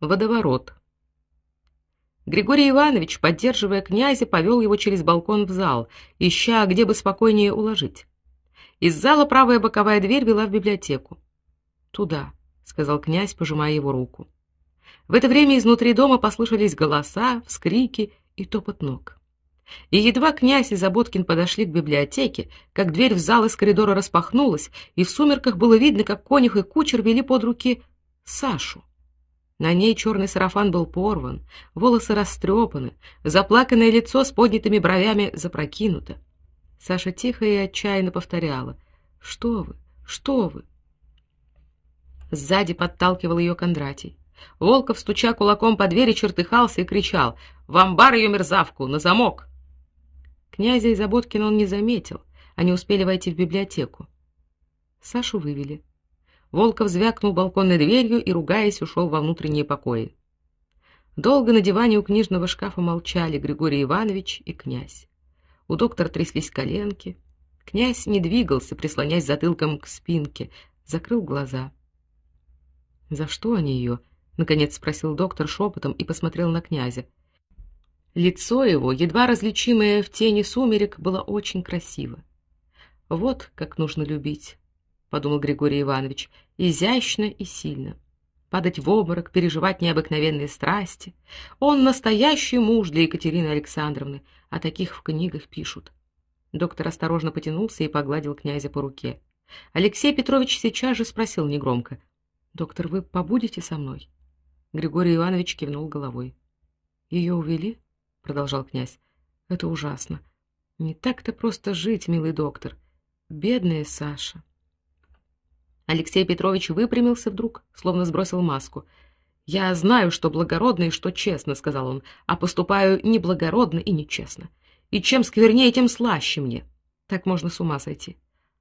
Водоворот. Григорий Иванович, поддерживая князя, повел его через балкон в зал, ища, где бы спокойнее уложить. Из зала правая боковая дверь вела в библиотеку. "Туда", сказал князь, пожимая его руку. В это время изнутри дома послышались голоса, вскрики и топот ног. И едва князь и Заботкин подошли к библиотеке, как дверь в зал из коридора распахнулась, и в сумерках было видно, как конюх и кучер вели под руки Сашу. На ней черный сарафан был порван, волосы растрепаны, заплаканное лицо с поднятыми бровями запрокинуто. Саша тихо и отчаянно повторяла: "Что вы? Что вы?" Сзади подталкивал ее Кондратий. Волков, стуча кулаком по двери, чертыхался и кричал: "В амбар ее мерзавку, на замок!" Князя и Заботкина он не заметил. Они успели войти в библиотеку. Сашу вывели. Волков звякнул балконной дверью и, ругаясь, ушел во внутренние покои. Долго на диване у книжного шкафа молчали Григорий Иванович и князь. У доктора тряслись коленки. Князь не двигался, прислонясь затылком к спинке, закрыл глаза. "За что они ее?» — наконец спросил доктор шепотом и посмотрел на князя. Лицо его, едва различимое в тени сумерек, было очень красиво. Вот как нужно любить подумал Григорий Иванович, изящно и сильно. Падать в обморок, переживать необыкновенные страсти. Он настоящий муж для Екатерины Александровны, а таких в книгах пишут. Доктор осторожно потянулся и погладил князя по руке. Алексей Петрович сейчас же спросил негромко: "Доктор, вы побудете со мной?" Григорий Иванович кивнул головой. «Ее увели?" продолжал князь. "Это ужасно. Не так-то просто жить, милый доктор. Бедная Саша". Алексей Петрович выпрямился вдруг, словно сбросил маску. Я знаю, что благородно и что честно, сказал он, а поступаю неблагородно и нечестно. И чем сквернее, тем слаще мне. Так можно с ума сойти.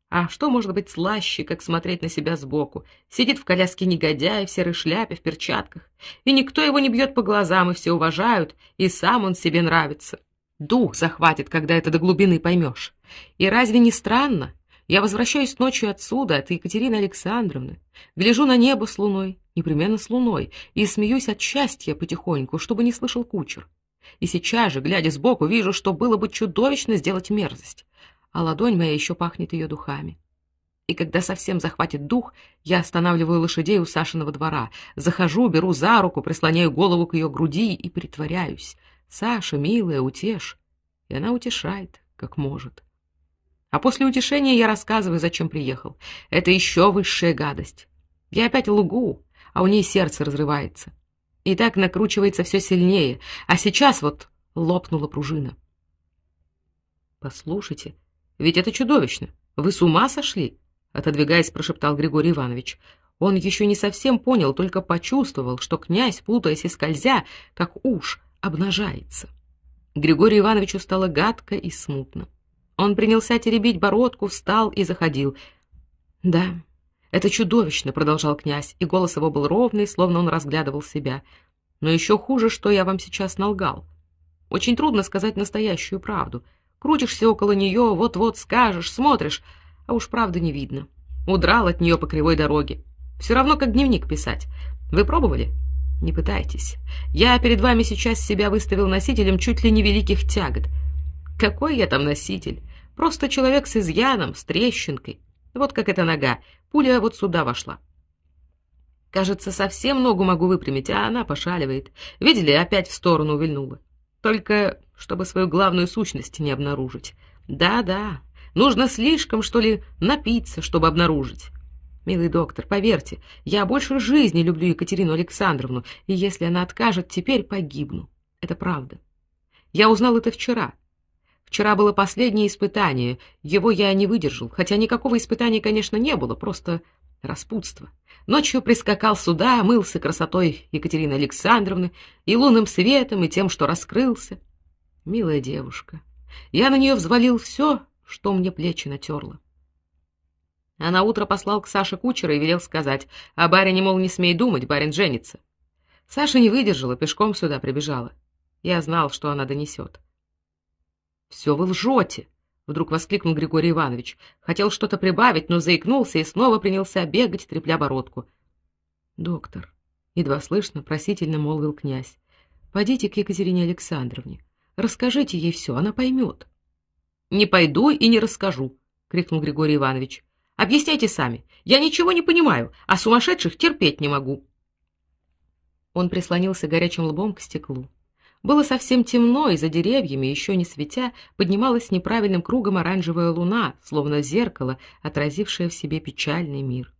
А что может быть слаще, как смотреть на себя сбоку? Сидит в коляске негодяй в серой шляпе, в перчатках, и никто его не бьет по глазам, и все уважают, и сам он себе нравится. Дух захватит, когда это до глубины поймешь. И разве не странно, я возвращаюсь ночью отсюда, от Екатерины Александровны, гляжу на небо с луной, непременно с луной, и смеюсь от счастья потихоньку, чтобы не слышал кучер. И сейчас же, глядя сбоку, вижу, что было бы чудовищно сделать мерзость, а ладонь моя еще пахнет ее духами. И когда совсем захватит дух, я останавливаю лошадей у Сашиного двора, захожу, беру за руку, прислоняю голову к ее груди и притворяюсь: "Саша, милая, утешь". И она утешает, как может. А после утешения я рассказываю, зачем приехал. Это еще высшая гадость. Я опять лгу, а у ней сердце разрывается. И так накручивается все сильнее, а сейчас вот лопнула пружина. Послушайте, ведь это чудовищно. Вы с ума сошли? отодвигаясь, прошептал Григорий Иванович. Он еще не совсем понял, только почувствовал, что князь, путаясь и скользя, как уж, обнажается. Григорию Ивановичу стало гадко и смутно. Он принялся теребить бородку, встал и заходил. Да, это чудовищно, продолжал князь, и голос его был ровный, словно он разглядывал себя. Но еще хуже, что я вам сейчас налгал. Очень трудно сказать настоящую правду. Крутишься около нее, вот-вот скажешь, смотришь, а уж правды не видно. Удрал от нее по кривой дороге. Все равно как дневник писать. Вы пробовали? Не пытайтесь. Я перед вами сейчас себя выставил носителем чуть ли не великих тягот. Какой я там носитель? Просто человек с изъяном, с трещинкой. Вот как эта нога. Пуля вот сюда вошла. Кажется, совсем ногу могу выпрямить, а она пошаливает. Видели, опять в сторону увильнула. Только чтобы свою главную сущность не обнаружить. Да-да, нужно слишком, что ли, напиться, чтобы обнаружить. Милый доктор, поверьте, я больше жизни люблю Екатерину Александровну, и если она откажет, теперь погибну. Это правда. Я узнал это вчера. Вчера было последнее испытание. Его я не выдержал, хотя никакого испытания, конечно, не было, просто распутство. Ночью прискакал сюда, мылся красотой Екатерины Александровны и лунным светом, и тем, что раскрылся. Милая девушка. Я на нее взвалил все, что мне плечи натерло. А на утро послал к Саше кучера и велел сказать: "А барине, мол, не смей думать, барин женится". Саша не выдержала, пешком сюда прибежала. Я знал, что она донесет. Все вы лжете!» — вдруг воскликнул Григорий Иванович. Хотел что-то прибавить, но заикнулся и снова принялся бегать, трепля бородку. «Доктор, едва слышно просительно молвил князь. Пойдите к Екатерине Александровне. Расскажите ей все, она поймет». Не пойду и не расскажу, крикнул Григорий Иванович. Объясняйте сами. Я ничего не понимаю, а сумасшедших терпеть не могу. Он прислонился горячим лбом к стеклу. Было совсем темно, и за деревьями, еще не светя, поднималась неправильным кругом оранжевая луна, словно зеркало, отразившее в себе печальный мир.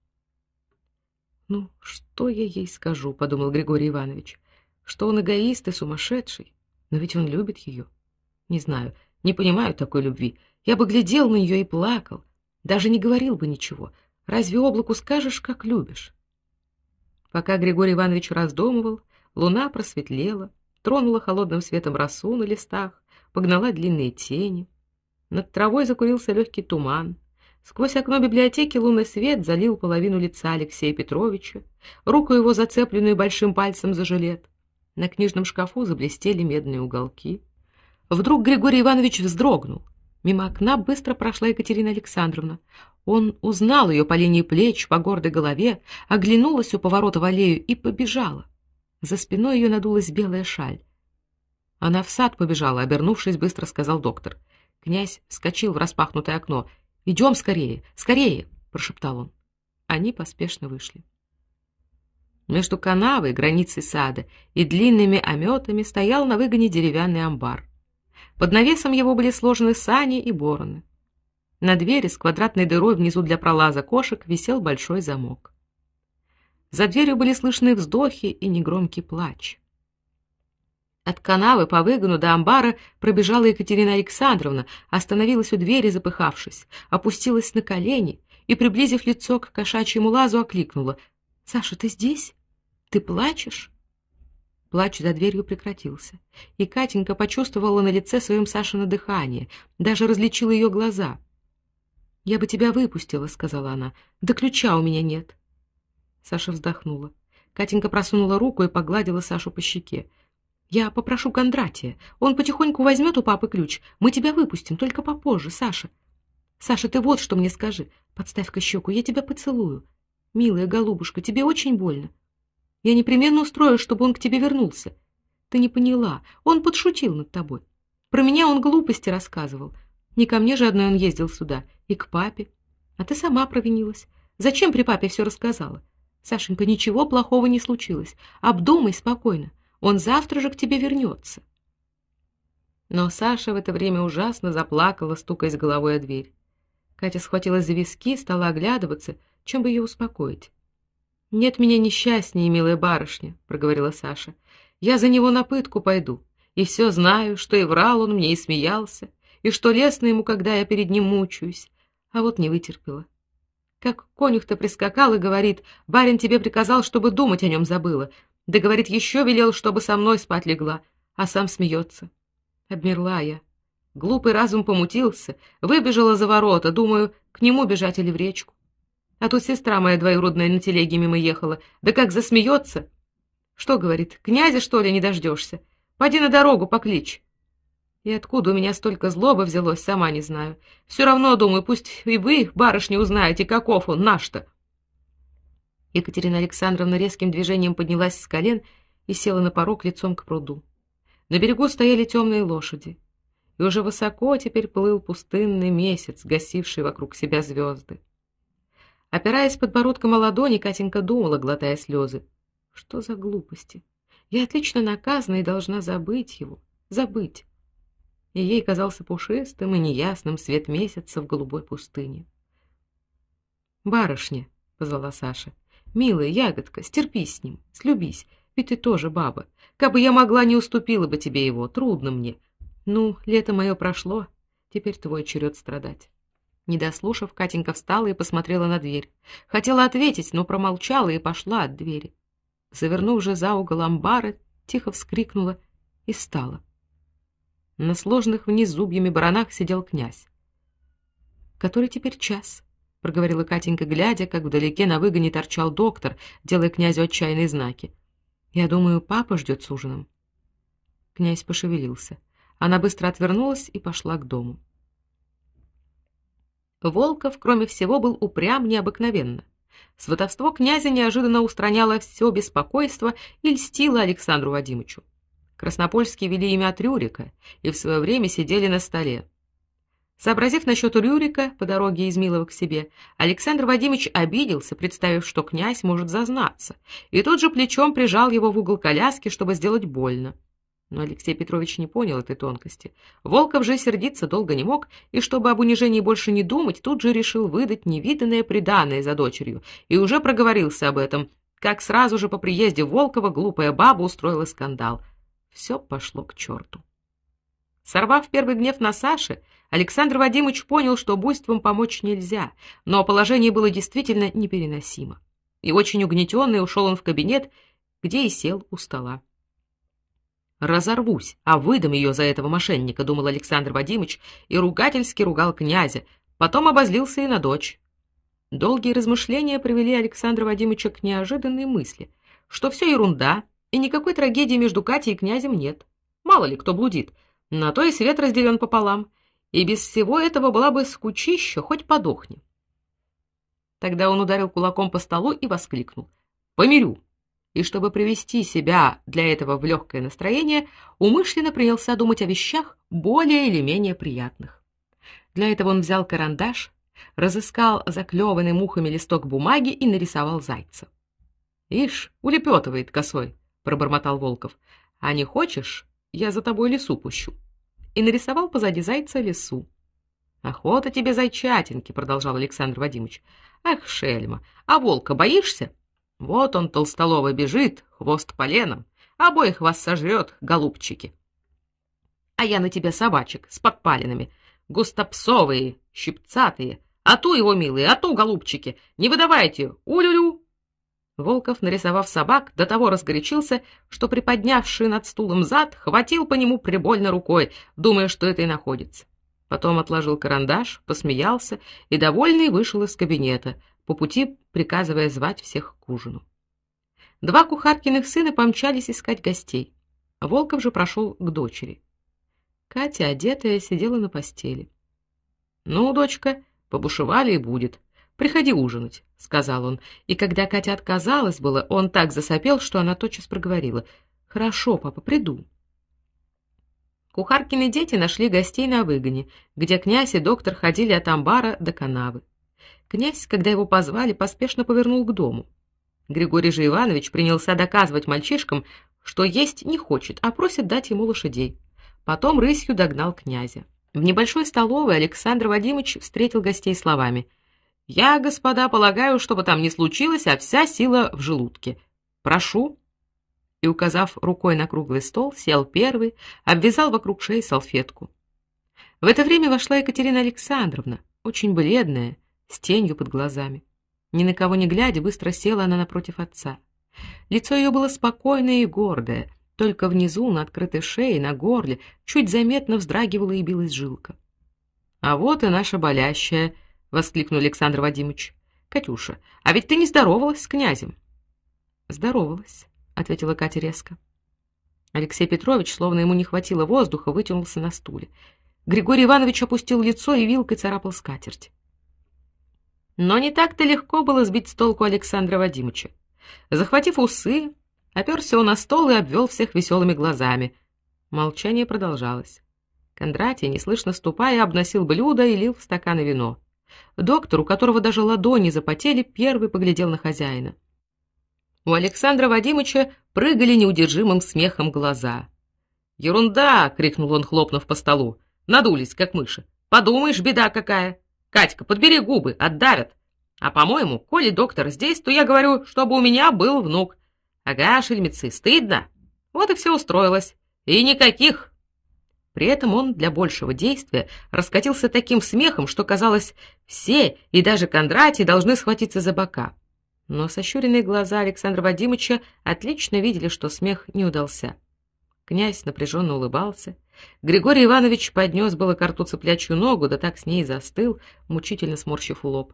Ну, что я ей скажу, подумал Григорий Иванович. Что он эгоист и сумасшедший, но ведь он любит ее. Не знаю, не понимаю такой любви. Я бы глядел на нее и плакал, даже не говорил бы ничего. Разве облаку скажешь, как любишь? Пока Григорий Иванович раздумывал, луна просветлела, тронула холодным светом росу на листах, погнала длинные тени. Над травой закурился легкий туман. Сквозь окно библиотеки лунный свет залил половину лица Алексея Петровича, руку его зацепленную большим пальцем за жилет. На книжном шкафу заблестели медные уголки. Вдруг Григорий Иванович вздрогнул. Мимо окна быстро прошла Екатерина Александровна. Он узнал ее по линии плеч, по гордой голове, оглянулась у поворота в аллею и побежала. За спиной ее надулась белая шаль. Она в сад побежала, обернувшись, быстро сказал доктор. Князь вскочил в распахнутое окно. «Идем скорее, скорее!» — прошептал он. Они поспешно вышли. Между канавой, границей сада и длинными ометами стоял на выгоне деревянный амбар. Под навесом его были сложены сани и бороны. На двери с квадратной дырой внизу для пролаза кошек висел большой замок. За дверью были слышны вздохи и негромкий плач. От канавы по выгону до амбара пробежала Екатерина Александровна, остановилась у двери, запыхавшись, опустилась на колени и, приблизив лицо к кошачьему лазу, окликнула: "Саша, ты здесь? Ты плачешь?" Плач за дверью прекратился, и Катенька почувствовала на лице своем Сашино дыхание, даже различила ее глаза. "Я бы тебя выпустила", сказала она. "Да ключа у меня нет". Саша вздохнула. Катенька просунула руку и погладила Сашу по щеке. "Я попрошу Кондратия. Он потихоньку возьмет у папы ключ. Мы тебя выпустим, только попозже, Саша. Саша, ты вот что мне скажи. Подставь-ка щеку, я тебя поцелую. Милая голубушка, тебе очень больно. Я непременно устрою, чтобы он к тебе вернулся. Ты не поняла. Он подшутил над тобой. Про меня он глупости рассказывал. Не ко мне же одной он ездил сюда, и к папе. А ты сама провинилась. Зачем при папе все рассказала? Сашенька, ничего плохого не случилось. Обдумай спокойно. Он завтра же к тебе вернется. Но Саша в это время ужасно заплакала, стукаясь головой о дверь. Катя схватила за виски, стала оглядываться, чем бы ее успокоить. Нет меня несчастнее, милая барышня, проговорила Саша. Я за него на пытку пойду, и все знаю, что и врал он мне и смеялся, и что лестно ему, когда я перед ним мучаюсь. А вот не вытерпела. Как конюх-то прискакал и говорит: "Барин тебе приказал, чтобы думать о нем забыла". Да говорит, еще велел, чтобы со мной спать легла, а сам смеется. Обмерла я. Глупый разум помутился, выбежала за ворота, думаю, к нему бежать или в речку. А тут сестра моя двоюродная на телеге мимо ехала. Да как засмеется! Что, говорит, князя, что ли, не дождешься? Пойди на дорогу покличь. И откуда у меня столько злобы взялось, сама не знаю. Все равно, думаю, пусть и вы, барышни, узнаете, каков он наш-то. Екатерина Александровна резким движением поднялась с колен и села на порог лицом к пруду. На берегу стояли темные лошади, и уже высоко теперь плыл пустынный месяц, гасивший вокруг себя звезды. Опираясь подбородком о ладони, Катенька думала, глотая слезы. Что за глупости? Я отлично наказана и должна забыть его, забыть. И ей казался пушистым и неясным свет месяца в голубой пустыне. Барышня, позвала Саша. Милая ягодка, стерпись с ним, слюбись, ведь ты тоже баба. Как бы я могла, не уступила бы тебе его, трудно мне. Ну, лето мое прошло, теперь твой черед страдать. Не дослушав, Катенька встала и посмотрела на дверь. Хотела ответить, но промолчала и пошла от двери. Завернув же за угол амбара, тихо вскрикнула и встала. На сложных вниз зубьями баранах сидел князь. "Который теперь час?" проговорила Катенька, глядя, как вдалеке на выгоне торчал доктор, делая князю отчаянные знаки. "Я думаю, папа ждет с ужином". Князь пошевелился. Она быстро отвернулась и пошла к дому. Волков, кроме всего, был упрям необыкновенно. Сватовство князя неожиданно устраняло все беспокойство и льстило Александру Вадимовичу. Краснопольские вели имя от Рюрика и в свое время сидели на столе. Сообразив насчет Рюрика по дороге из Милова к себе, Александр Вадимович обиделся, представив, что князь может зазнаться, и тут же плечом прижал его в угол коляски, чтобы сделать больно. Но Алексей Петрович не понял этой тонкости. Волков же сердиться долго не мог, и чтобы об унижении больше не думать, тут же решил выдать невиданное приданое за дочерью, и уже проговорился об этом, как сразу же по приезде Волкова глупая баба устроила скандал. Все пошло к черту. Сорвав первый гнев на Саше, Александр Вадимович понял, что буйством помочь нельзя, но положение было действительно непереносимо. И очень угнетенный ушел он в кабинет, где и сел у стола. Разорвусь, а выдам ее за этого мошенника, думал Александр Вадимович и ругательски ругал князя, потом обозлился и на дочь. Долгие размышления привели Александра Вадимовича к неожиданной мысли, что все ерунда, и никакой трагедии между Катей и князем нет. Мало ли кто блудит, на то и свет разделен пополам, и без всего этого была бы скучища, хоть подохни. Тогда он ударил кулаком по столу и воскликнул: "Помирю!" и чтобы привести себя для этого в легкое настроение, умышленно принялся думать о вещах более или менее приятных. Для этого он взял карандаш, разыскал заклеванный мухами листок бумаги и нарисовал зайца. "Ишь, улепетывает косой", пробормотал Волков. "А не хочешь, я за тобой лесу пущу". И нарисовал позади зайца лесу. "Охота тебе зайчатинки", продолжал Александр Вадимович. "Ах, шельма, а волка боишься?" Вот он толстоловый бежит, хвост поленом, обоих вас сожрет, голубчики. А я на тебя собачек с подпалинами, густопсовые, щипцатые, а ту его милые, а ту голубчики, не выдавайте, улюлю. Волков, нарисовав собак, до того разгорячился, что приподнявший над стулом зад, хватил по нему прибольно рукой, думая, что это и находится. Потом отложил карандаш, посмеялся и довольный вышел из кабинета, по пути приказывая звать всех к ужину. Два кухаркиных сына помчались искать гостей. Волков же прошел к дочери. Катя, одетая, сидела на постели. "Ну, дочка, побушевали и будет. Приходи ужинать", сказал он. И когда Катя отказалась было, он так засопел, что она тотчас проговорила: "Хорошо, папа, приду". Кухаркины дети нашли гостей на выгоне, где князь и доктор ходили от амбара до канавы. Князь, когда его позвали, поспешно повернул к дому. Григорий же Иванович принялся доказывать мальчишкам, что есть не хочет, а просит дать ему лошадей. Потом рысью догнал князя. В небольшой столовой Александр Вадимович встретил гостей словами: "Я, господа, полагаю, что бы там ни случилось, а вся сила в желудке. Прошу". И указав рукой на круглый стол, сел первый, обвязал вокруг шеи салфетку. В это время вошла Екатерина Александровна, очень бледная, с тенью под глазами. Ни на кого не глядя, быстро села она напротив отца. Лицо ее было спокойное и гордое, только внизу, на открытой шее, на горле, чуть заметно вздрагивала и билась жилка. А вот и наша болящая, воскликнул Александр Вадимович. Катюша, а ведь ты не здоровалась с князем. Здоровалась, ответила Катя резко. Алексей Петрович, словно ему не хватило воздуха, вытянулся на стуле. Григорий Иванович опустил лицо и вилкой царапал скатерть. Но не так-то легко было сбить с толку Александра Вадимовича. Захватив усы, оперся он на стол и обвел всех веселыми глазами. Молчание продолжалось. Кондратий, неслышно ступая, обносил блюдо и лил в стаканы вино. Доктор, у которого даже ладони запотели, первый поглядел на хозяина. У Александра Вадимовича прыгали неудержимым смехом глаза. "Ерунда!" крикнул он, хлопнув по столу. "Надулись как мыши. Подумаешь, беда какая!" Катька, подбери губы, отдавят. А по-моему, коли доктор здесь, то я говорю, чтобы у меня был внук. Ага, шельмецы, стыдно. Вот и все устроилось. И никаких. При этом он для большего действия раскатился таким смехом, что казалось, все и даже Кондратий должны схватиться за бока. Но сощуренные глаза Александра Вадимовича отлично видели, что смех не удался. Князь напряженно улыбался, Григорий Иванович поднес было к рту цыплячью ногу, да так с ней застыл, мучительно сморщив лоб.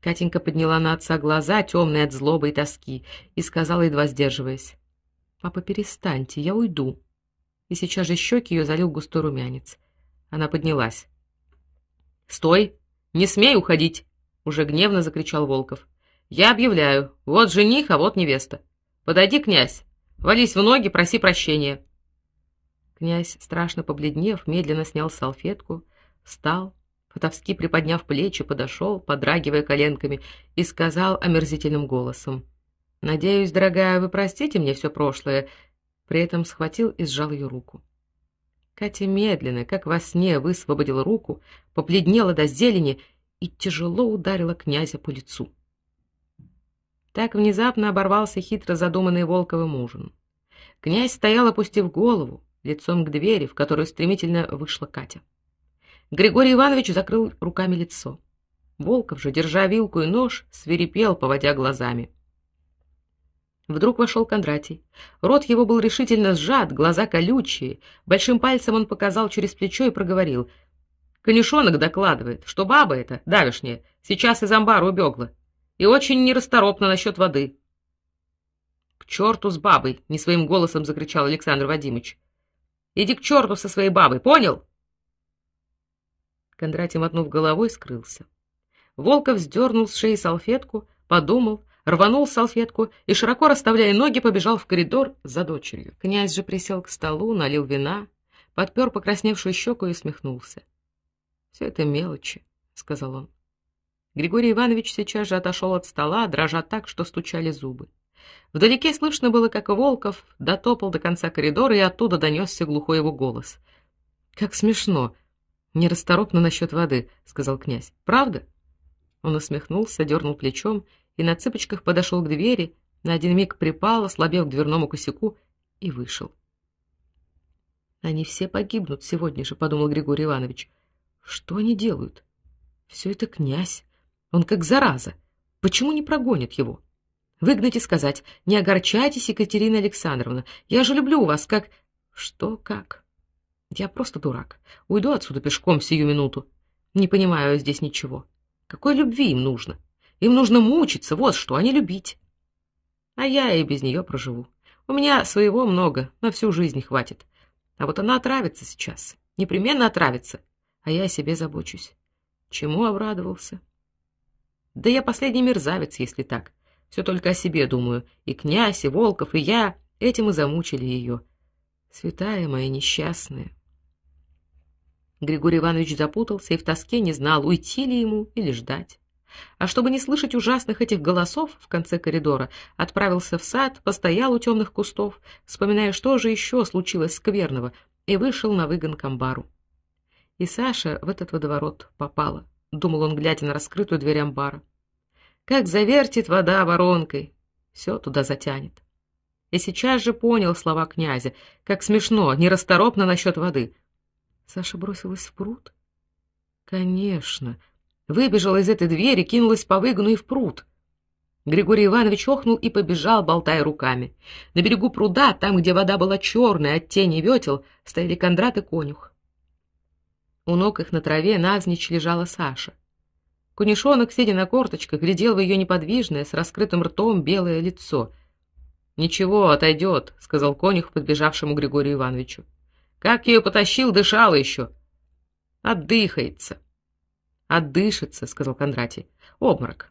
Катенька подняла на отца глаза, темные от злобы и тоски, и сказала, едва сдерживаясь: "Папа, перестаньте, я уйду". И сейчас же щеки ее залил густой румянец. Она поднялась. "Стой! Не смей уходить!" уже гневно закричал Волков. Я объявляю: вот жених, а вот невеста. Подойди, князь, вались в ноги, проси прощения. Князь, страшно побледнев, медленно снял салфетку, встал, фатовски приподняв плечи, подошел, подрагивая коленками, и сказал омерзительным голосом: "Надеюсь, дорогая, вы простите мне все прошлое". При этом схватил и сжал ее руку. Катя медленно, как во сне, высвободила руку, побледнела до зелени и тяжело ударила князя по лицу. Так внезапно оборвался хитро задуманный Волковым ужин. Князь стоял, опустив голову, лицом к двери, в которую стремительно вышла Катя. Григорий Иванович закрыл руками лицо. Волков же, держа вилку и нож, свирепел, поводя глазами. Вдруг вошел Кондратий. Рот его был решительно сжат, глаза колючие. Большим пальцем он показал через плечо и проговорил: "Конюшонок докладывает, что баба эта, давешняя, сейчас из амбара убегла и очень нерасторопна насчет воды. К черту с бабой, не своим голосом закричал Александр Вадимович. Иди к черту со своей бабой, понял? Кондратий мотнув головой, скрылся. Волков сдернул с шеи салфетку, подумал, рванул салфетку и широко расставляя ноги, побежал в коридор за дочерью. Князь же присел к столу, налил вина, подпер покрасневшую щеку и усмехнулся. «Все это мелочи, сказал он. Григорий Иванович сейчас же отошел от стола, дрожа так, что стучали зубы. Вдалеке слышно было, как Волков дотопал до конца коридора, и оттуда донесся глухой его голос. Как смешно. Нерасторопно насчет воды, сказал князь. Правда? Он усмехнулся, дернул плечом и на цыпочках подошел к двери, на один миг припал, ослабев к дверному косяку и вышел. Они все погибнут сегодня же, подумал Григорий Иванович. Что они делают? Все это князь. Он как зараза. Почему не прогонит его? Выгнать и сказать: "Не огорчайтесь, Екатерина Александровна. Я же люблю вас, как Что как? Я просто дурак. Уйду отсюда пешком сию минуту. Не понимаю здесь ничего. Какой любви им нужно? Им нужно мучиться, вот что, а не любить. А я и без нее проживу. У меня своего много, на всю жизнь хватит. А вот она отравится сейчас, непременно отравится, а я о себе забочусь. Чему обрадовался? Да я последний мерзавец, если так. Все только о себе думаю. И князь, и Волков, и я этим и замучили ее. Святая моя несчастная. Григорий Иванович запутался и в тоске не знал, уйти ли ему или ждать. А чтобы не слышать ужасных этих голосов в конце коридора, отправился в сад, постоял у темных кустов, вспоминая, что же еще случилось скверного, и вышел на выгон к амбару. И Саша в этот водоворот попала думал он, глядя на раскрытую дверь амбара. Как завертит вода воронкой, все туда затянет. И сейчас же понял слова князя, как смешно, нерасторопно насчет воды. Саша бросилась в пруд? Конечно, выбежала из этой двери, кинулась по выгону и в пруд. Григорий Иванович охнул и побежал, болтая руками. На берегу пруда, там, где вода была черная от тени ветел, стояли Кондрат и конюх. У ног их на траве навзничь лежала Саша. Кунишонок, сидя на корточках, глядел в ее неподвижное, с раскрытым ртом белое лицо. "Ничего, отойдет», — сказал конюх подбежавшему Григорию Ивановичу. "Как ее потащил, дышала еще. Отдыхается». «Отдышится», — сказал Кондратий. «Обморок».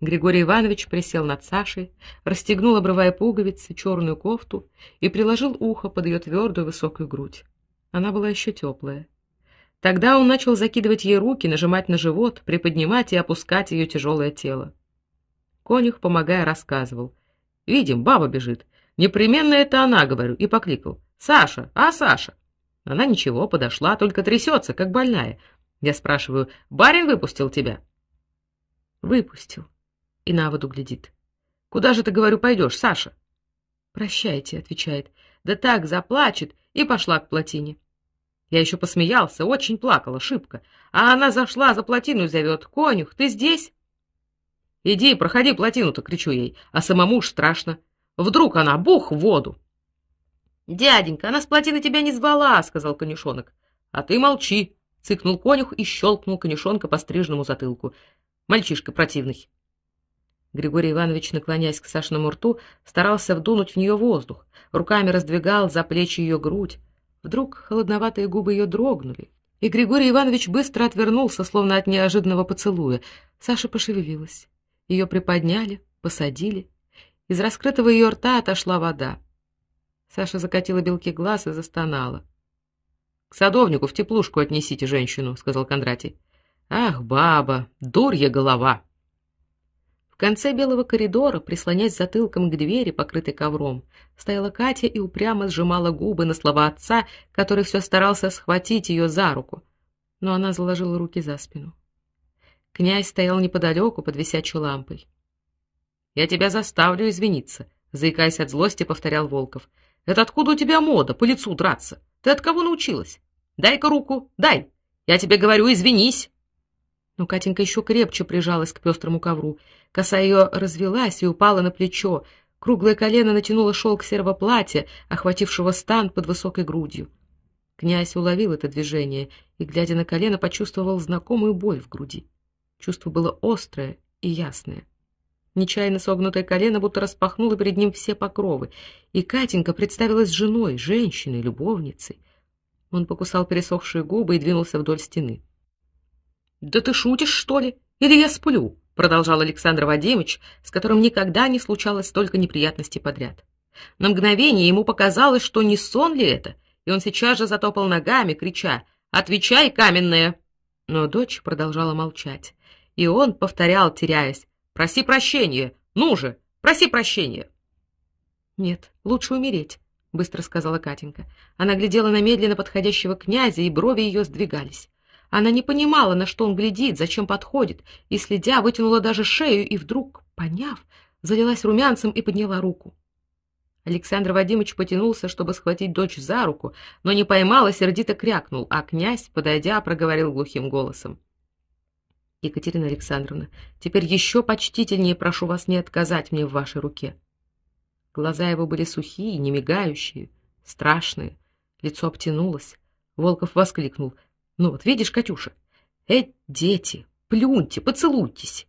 Григорий Иванович присел над Сашей, расстегнул, обрывая пуговицы, черную кофту и приложил ухо под ее твердую высокую грудь. Она была еще теплая. Тогда он начал закидывать ей руки, нажимать на живот, приподнимать и опускать ее тяжелое тело. Конюх, помогая, рассказывал: "Видим, баба бежит. Непременно это она, говорю, и покликал: "Саша, а Саша?" Она ничего, подошла, только трясется, как больная. Я спрашиваю: "Барин выпустил тебя?" Выпустил. И на воду глядит. Куда же ты, говорю, пойдешь, Саша? Прощайте, отвечает. Да так заплачет и пошла к плотине. Я еще посмеялся, очень плакала, шибко. А она зашла за плотину и зовет. «Конюх, ты здесь?» «Иди, проходи плотину-то!» — кричу ей. А самому уж страшно. Вдруг она бух в воду. «Дяденька, она с плотины тебя не звала!» — сказал конюшонок. «А ты молчи!» — цыкнул конюх и щелкнул конюшонка по стрижному затылку. «Мальчишка противный!» Григорий Иванович, наклоняясь к Сашиному рту, старался вдунуть в нее воздух, руками раздвигал за плечи ее грудь, Вдруг холодноватые губы ее дрогнули, и Григорий Иванович быстро отвернулся, словно от неожиданного поцелуя. Саша пошевелилась. Ее приподняли, посадили. Из раскрытого ее рта отошла вода. Саша закатила белки глаз и застонала. К садовнику в теплушку отнесите женщину, сказал Кондратий. Ах, баба, дурья голова. В конце белого коридора, прислонясь затылком к двери, покрытой ковром, стояла Катя и упрямо сжимала губы на слова отца, который все старался схватить ее за руку, но она заложила руки за спину. Князь стоял неподалеку под висячей лампой. Я тебя заставлю извиниться, заикаясь от злости, повторял Волков. Это откуда у тебя мода по лицу драться? Ты от кого научилась? Дай-ка руку, дай. Я тебе говорю, извинись. Но Катенька еще крепче прижалась к пестрому ковру. Коса ее развелась и упала на плечо. Круглое колено натянуло шелк серого платья, охватившего стан под высокой грудью. Князь уловил это движение и, глядя на колено, почувствовал знакомую боль в груди. Чувство было острое и ясное. Нечаянно согнутое колено будто распахнуло перед ним все покровы, и Катенька представилась женой, женщиной, любовницей. Он покусал пересохшие губы и двинулся вдоль стены. "Да ты шутишь, что ли? Или я сплю?" продолжал Александр Вадимович, с которым никогда не случалось столько неприятностей подряд. На мгновение ему показалось, что не сон ли это, и он сейчас же затопал ногами, крича: "Отвечай, каменная!" Но дочь продолжала молчать, и он повторял, теряясь: Проси прощения. Ну же, проси прощения. Нет, лучше умереть, быстро сказала Катенька. Она глядела на медленно подходящего князя, и брови ее сдвигались. Она не понимала, на что он глядит, зачем подходит, и следя, вытянула даже шею и вдруг, поняв, залилась румянцем и подняла руку. Александр Вадимович потянулся, чтобы схватить дочь за руку, но не поймал и сердито крякнул, а князь, подойдя, проговорил глухим голосом: Екатерина Александровна, теперь еще почтительнее прошу вас не отказать мне в вашей руке. Глаза его были сухие, не мигающие, страшные, лицо обтянулось. Волков воскликнул: "Ну вот, видишь, Катюша, э, дети, плюньте, поцелуйтесь".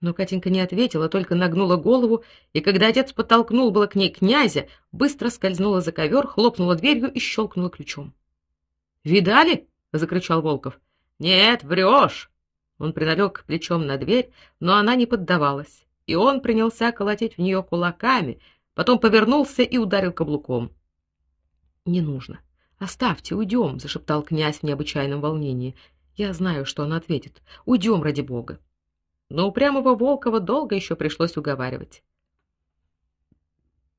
Но Катенька не ответила, только нагнула голову, и когда отец подтолкнул было к ней князя, быстро скользнула за ковер, хлопнула дверью и щелкнула ключом. "Видали?" закричал Волков. "Нет, врешь!» Он приналег плечом на дверь, но она не поддавалась, и он принялся колотить в нее кулаками, потом повернулся и ударил каблуком. Не нужно. Оставьте, уйдем», — зашептал князь в необычайном волнении. Я знаю, что он ответит. Уйдем ради бога. Но упрямого Волкова долго еще пришлось уговаривать.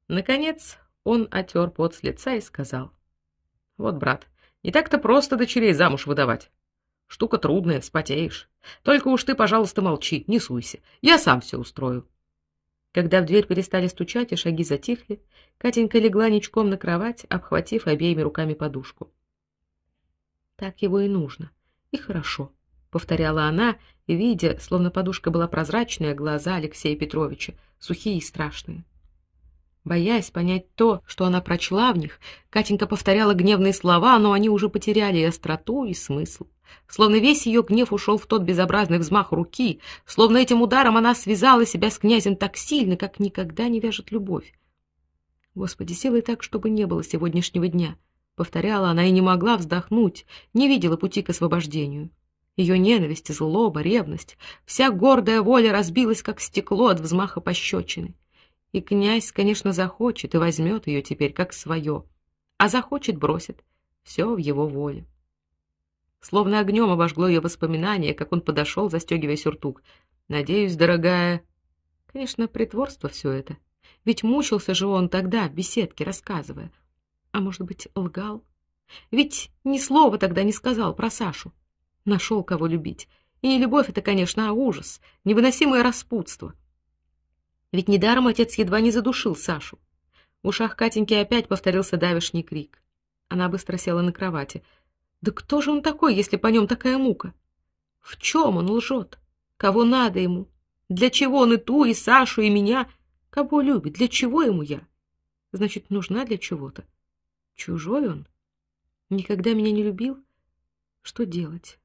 Наконец, он отер пот с лица и сказал: "Вот, брат, не так-то просто дочерей замуж выдавать. Штука трудная, вспотеешь. Только уж ты, пожалуйста, молчи, не суйся. Я сам все устрою. Когда в дверь перестали стучать и шаги затихли, Катенька легла ничком на кровать, обхватив обеими руками подушку. Так его и нужно. И хорошо, повторяла она, видя, словно подушка была прозрачная, глаза Алексея Петровича, сухие и страшные. Боясь понять то, что она прочла в них, Катенька повторяла гневные слова, но они уже потеряли и остроту, и смысл. Словно весь ее гнев ушел в тот безобразный взмах руки, словно этим ударом она связала себя с князем так сильно, как никогда не вяжет любовь. Господи, сделай так, чтобы не было сегодняшнего дня, повторяла она и не могла вздохнуть, не видела пути к освобождению. Ее ненависть, злоба, ревность, вся гордая воля разбилась как стекло от взмаха пощечины. И князь, конечно, захочет и возьмет ее теперь как свое, а захочет бросит. Все в его воле. Словно огнем обожгло ее воспоминание, как он подошел, застегивая сюртук. Надеюсь, дорогая, конечно, притворство все это. Ведь мучился же он тогда в беседке, рассказывая. А может быть, лгал? Ведь ни слова тогда не сказал про Сашу. Нашел кого любить. И не любовь это, конечно, а ужас, невыносимое распутство. Ведь недаром отец едва не задушил Сашу. В ушах Катеньки опять повторился давишний крик. Она быстро села на кровати. Да кто же он такой, если по нем такая мука? В чем он лжет? Кого надо ему? Для чего он и ту, и Сашу, и меня? Кого любит? Для чего ему я? Значит, нужна для чего-то. Чужой он? Никогда меня не любил? Что делать?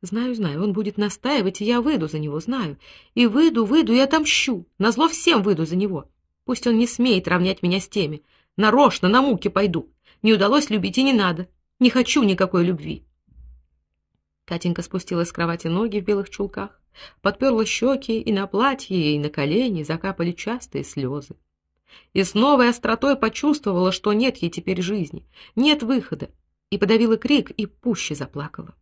Знаю, знаю, он будет настаивать, и я выйду за него, знаю. И выйду, выйду и отомщу. Назло всем выйду за него. Пусть он не смеет равнять меня с теми. Нарочно на муки пойду. Не удалось любить и не надо. Не хочу никакой любви. Катенька спустила с кровати ноги в белых чулках, подперла щеки, и на платье, и на колени закапали частые слезы. И с новой остротой почувствовала, что нет ей теперь жизни, нет выхода, и подавила крик и пуще заплакала.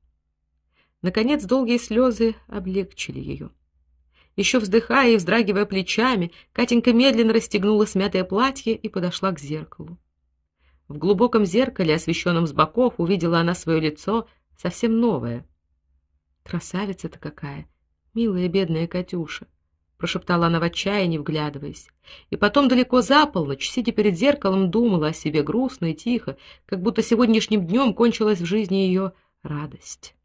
Наконец долгие слезы облегчили ее. Еще вздыхая и вздрагивая плечами, Катенька медленно расстегнула смятое платье и подошла к зеркалу. В глубоком зеркале, освещенном с боков, увидела она свое лицо, совсем новое. Красавица-то какая, милая бедная Катюша, прошептала она в отчаянии, вглядываясь. И потом далеко за полночь, сидя перед зеркалом, думала о себе грустно и тихо, как будто сегодняшним днем кончилась в жизни ее радость.